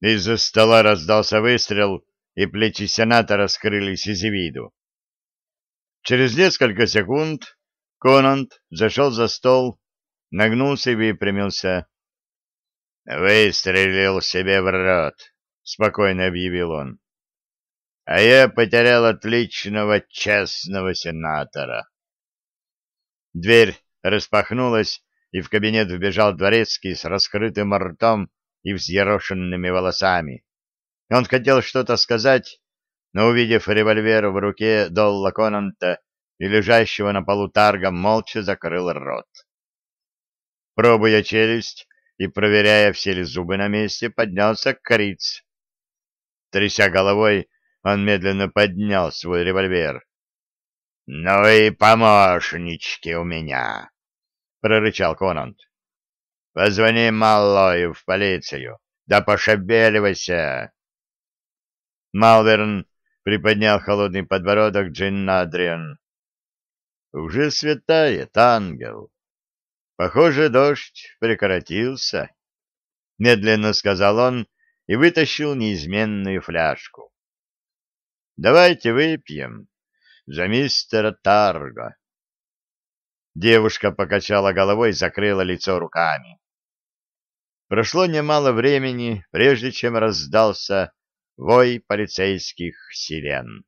Из-за стола раздался выстрел, и плечи сенатора скрылись из виду. Через несколько секунд Конант зашел за стол, нагнулся и выпрямился. «Выстрелил себе в рот», — спокойно объявил он. «А я потерял отличного честного сенатора». Дверь распахнулась, и в кабинет вбежал дворецкий с раскрытым ртом и взъерошенными волосами. Он хотел что-то сказать, но, увидев револьвер в руке Долла Конанта и лежащего на полу тарга, молча закрыл рот. Пробуя челюсть и проверяя, все ли зубы на месте, поднялся кориц. Тряся головой, он медленно поднял свой револьвер. — Ну и помощнички у меня! — прорычал Конант. — Позвони Маллою в полицию. Да пошебеливайся! Малверн приподнял холодный подбородок Джинна Адриан. — Уже светает, ангел. Похоже, дождь прекратился. Медленно сказал он и вытащил неизменную фляжку. — Давайте выпьем за мистера Тарго. Девушка покачала головой и закрыла лицо руками. Прошло немало времени, прежде чем раздался вой полицейских сирен.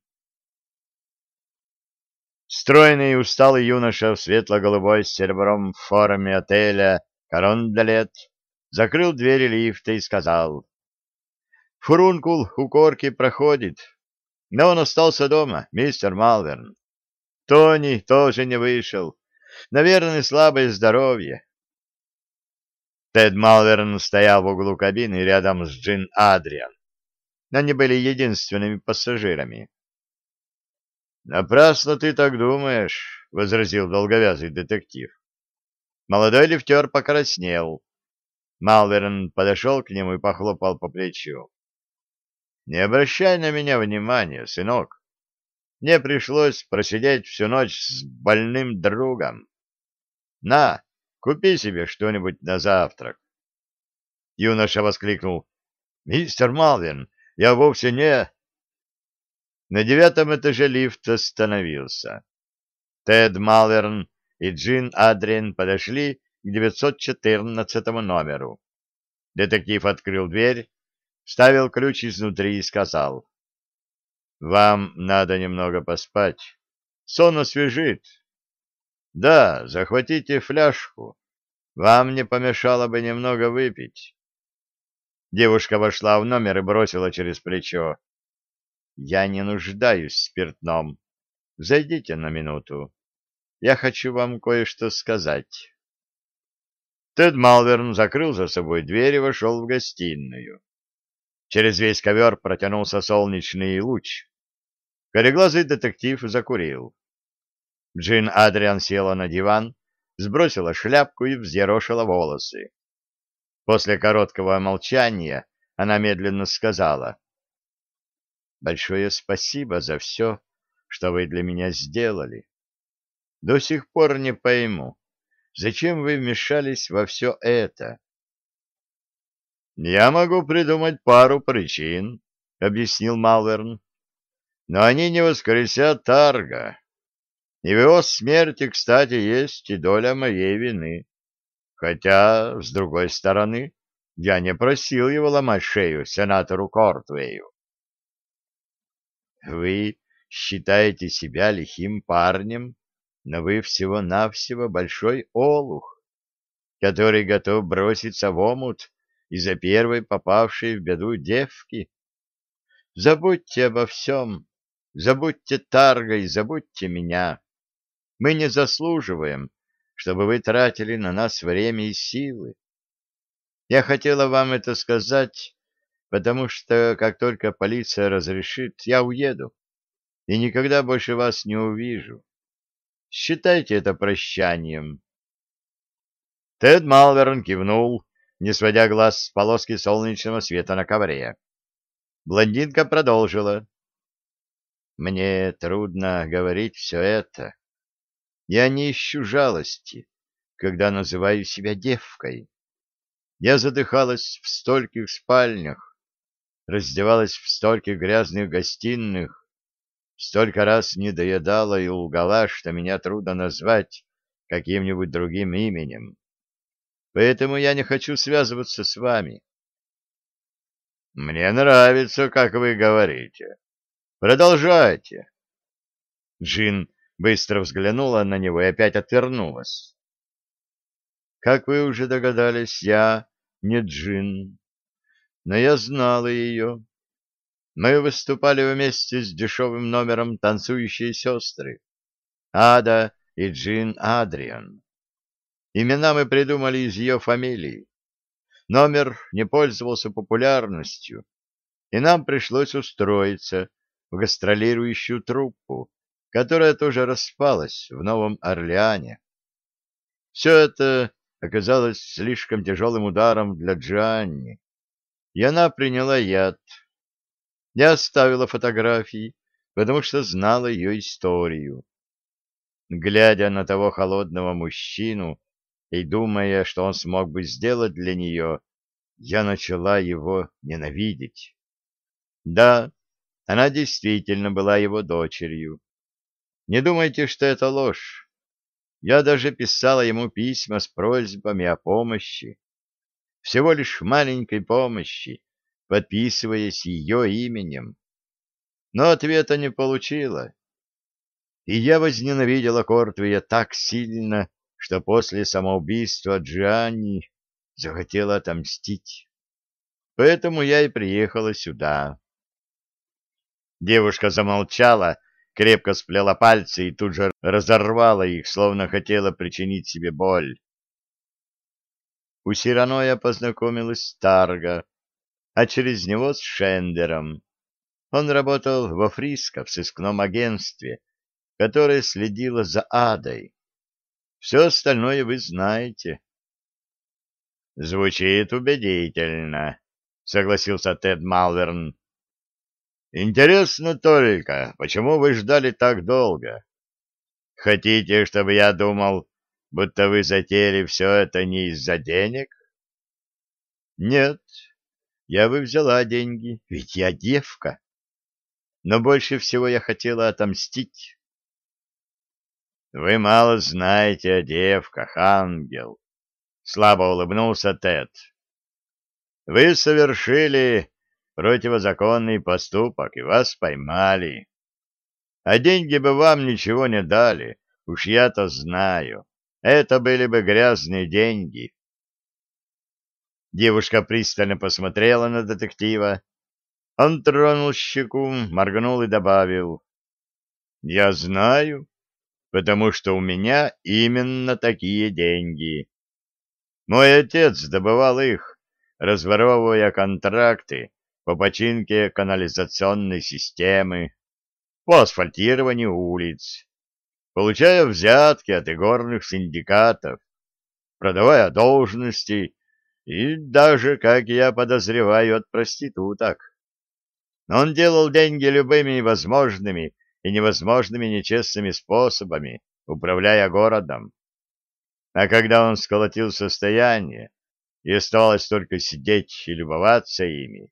Стройный и усталый юноша в светло-голубой с серебром форме отеля «Коронделет» закрыл двери лифта и сказал. «Фурункул у корки проходит, но он остался дома, мистер Малверн. Тони тоже не вышел. Наверное, слабое здоровье. Тед Малверн стоял в углу кабины рядом с Джин Адриан. Они были единственными пассажирами. «Напрасно ты так думаешь», — возразил долговязый детектив. Молодой лифтер покраснел. Малверн подошел к нему и похлопал по плечу. «Не обращай на меня внимания, сынок. Мне пришлось просидеть всю ночь с больным другом. На, купи себе что-нибудь на завтрак. Юноша воскликнул. «Мистер Малвин, я вовсе не...» На девятом этаже лифт остановился. Тед Малверн и Джин Адриен подошли к 914 номеру. Детектив открыл дверь, вставил ключ изнутри и сказал. Вам надо немного поспать. Сон освежит. Да, захватите фляжку. Вам не помешало бы немного выпить. Девушка вошла в номер и бросила через плечо. Я не нуждаюсь в спиртном. Зайдите на минуту. Я хочу вам кое-что сказать. Тед Малверн закрыл за собой дверь и вошел в гостиную. Через весь ковер протянулся солнечный луч. Кореглазый детектив закурил. Джин Адриан села на диван, сбросила шляпку и взъерошила волосы. После короткого молчания она медленно сказала. «Большое спасибо за все, что вы для меня сделали. До сих пор не пойму, зачем вы вмешались во все это?» «Я могу придумать пару причин», — объяснил Малверн. «но они не воскресят Тарга. И в его смерти, кстати, есть и доля моей вины. Хотя, с другой стороны, я не просил его ломать шею сенатору Кортвею». «Вы считаете себя лихим парнем, но вы всего-навсего большой олух, который готов броситься в омут, из-за первой попавшей в беду девки. Забудьте обо всем, забудьте Тарга и забудьте меня. Мы не заслуживаем, чтобы вы тратили на нас время и силы. Я хотела вам это сказать, потому что, как только полиция разрешит, я уеду и никогда больше вас не увижу. Считайте это прощанием. Тед Малверн кивнул не сводя глаз с полоски солнечного света на ковре. Блондинка продолжила. «Мне трудно говорить все это. Я не ищу жалости, когда называю себя девкой. Я задыхалась в стольких спальнях, раздевалась в стольких грязных гостиных, столько раз не доедала и лгала, что меня трудно назвать каким-нибудь другим именем. Поэтому я не хочу связываться с вами. Мне нравится, как вы говорите. Продолжайте. Джин быстро взглянула на него и опять отвернулась. Как вы уже догадались, я не Джин, но я знала ее. Мы выступали вместе с дешевым номером «Танцующие сестры». Ада и Джин Адриан. Имена мы придумали из ее фамилии. Номер не пользовался популярностью, и нам пришлось устроиться в гастролирующую труппу, которая тоже распалась в Новом Орлеане. Все это оказалось слишком тяжелым ударом для Джанни, и она приняла яд. Я оставила фотографии, потому что знала ее историю. Глядя на того холодного мужчину и думая, что он смог бы сделать для нее, я начала его ненавидеть. Да, она действительно была его дочерью. Не думайте, что это ложь. Я даже писала ему письма с просьбами о помощи. Всего лишь маленькой помощи, подписываясь ее именем. Но ответа не получила. И я возненавидела Кортвия так сильно, что после самоубийства Джианни захотела отомстить. Поэтому я и приехала сюда. Девушка замолчала, крепко сплела пальцы и тут же разорвала их, словно хотела причинить себе боль. У Сирано я познакомилась с Тарго, а через него с Шендером. Он работал во Фриско в сыскном агентстве, которое следило за Адой. Все остальное вы знаете. Звучит убедительно, согласился Тед Малверн. Интересно только, почему вы ждали так долго? Хотите, чтобы я думал, будто вы затеяли все это не из-за денег? Нет, я бы взяла деньги, ведь я девка. Но больше всего я хотела отомстить. Вы мало знаете о девках, ангел. Слабо улыбнулся Тед. Вы совершили противозаконный поступок, и вас поймали. А деньги бы вам ничего не дали, уж я-то знаю. Это были бы грязные деньги. Девушка пристально посмотрела на детектива. Он тронул щеку, моргнул и добавил. — Я знаю, потому что у меня именно такие деньги. Мой отец добывал их, разворовывая контракты по починке канализационной системы, по асфальтированию улиц, получая взятки от игорных синдикатов, продавая должности и даже, как я подозреваю, от проституток. Он делал деньги любыми возможными и невозможными нечестными способами, управляя городом. А когда он сколотил состояние, и оставалось только сидеть и любоваться ими,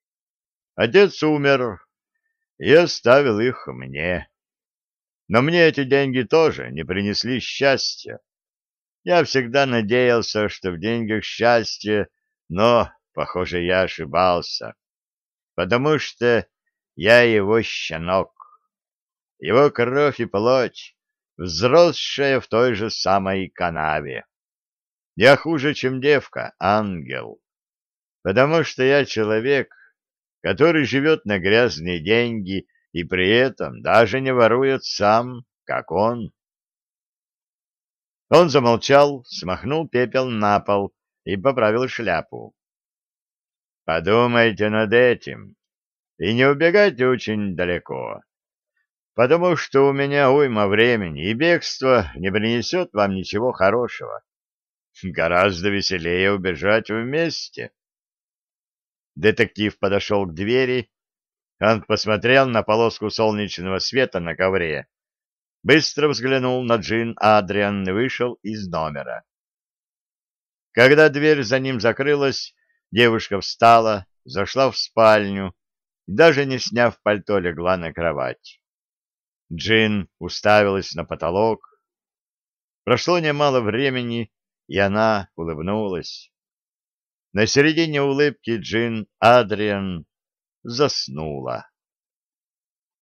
Отец умер и оставил их мне. Но мне эти деньги тоже не принесли счастья. Я всегда надеялся, что в деньгах счастье, но, похоже, я ошибался, потому что я его щенок, его кровь и плоть, взросшая в той же самой канаве. Я хуже, чем девка, ангел, потому что я человек, который живет на грязные деньги и при этом даже не ворует сам, как он. Он замолчал, смахнул пепел на пол и поправил шляпу. Подумайте над этим и не убегайте очень далеко, потому что у меня уйма времени, и бегство не принесет вам ничего хорошего. Гораздо веселее убежать вместе. Детектив подошел к двери. Он посмотрел на полоску солнечного света на ковре. Быстро взглянул на Джин Адриан и вышел из номера. Когда дверь за ним закрылась, девушка встала, зашла в спальню даже не сняв пальто, легла на кровать. Джин уставилась на потолок. Прошло немало времени, и она улыбнулась. На середине улыбки Джин Адриан заснула.